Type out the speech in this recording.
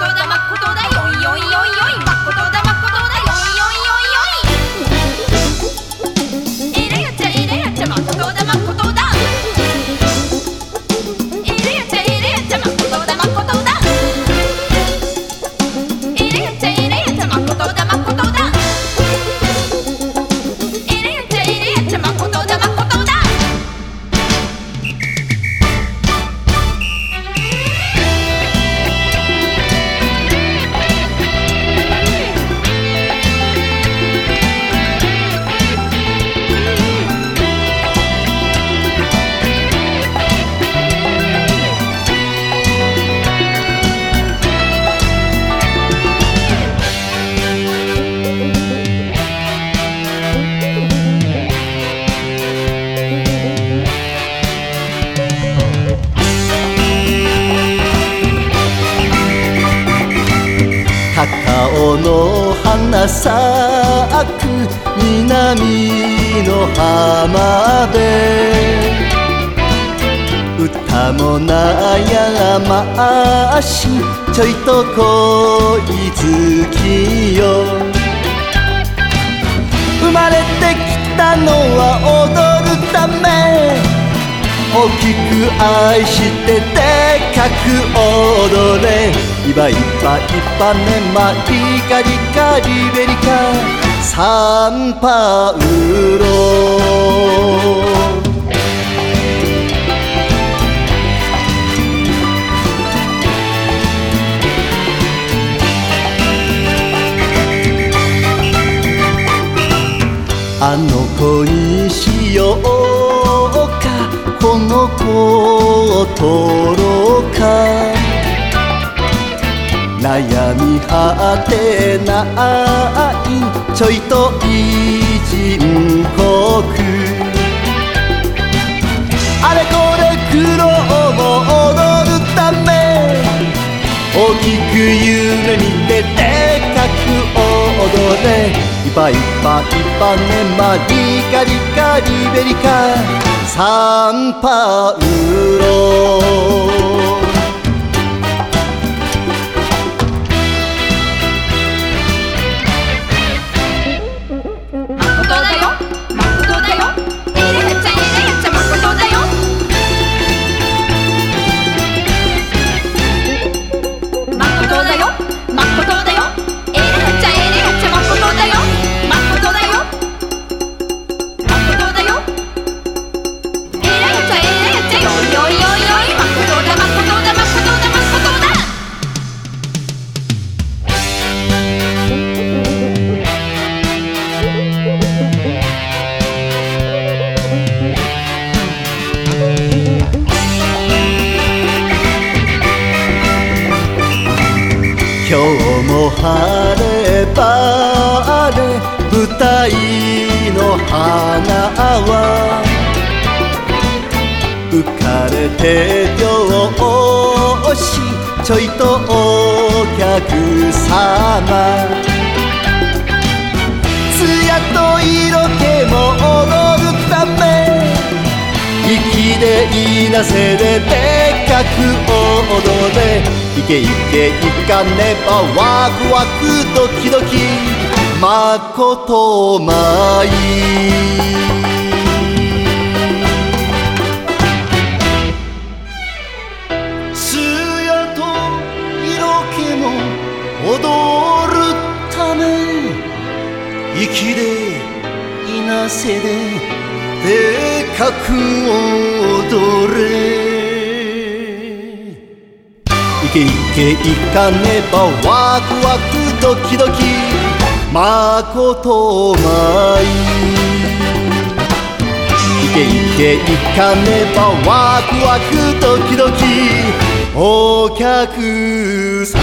高尾の花咲く南の浜辺。歌も悩ましちょいと恋好きよ。生まれてきたのは大きく愛してでかく踊れ。いばいばいばねまリカリカリベリカサンパウロ。あの子にしよう。かこの子を取ろうか。悩み果てないちょいと偉人国。あれこれ苦労も踊るため大きく夢見てでかく踊ぱいばいばいばね。まリカリカリベリカ。サンパウロ。今日も晴れ晴れ舞台の花は浮かれて漁師ちょいとお客様でいなせででかく踊れいけいけいかねばワクワクドキドキまことまい。艶と色気も踊るため息でいなせででかく踊れいけいけいかねばワクワクドキドキまことまいいけいけいかねばワクワクドキドキお客様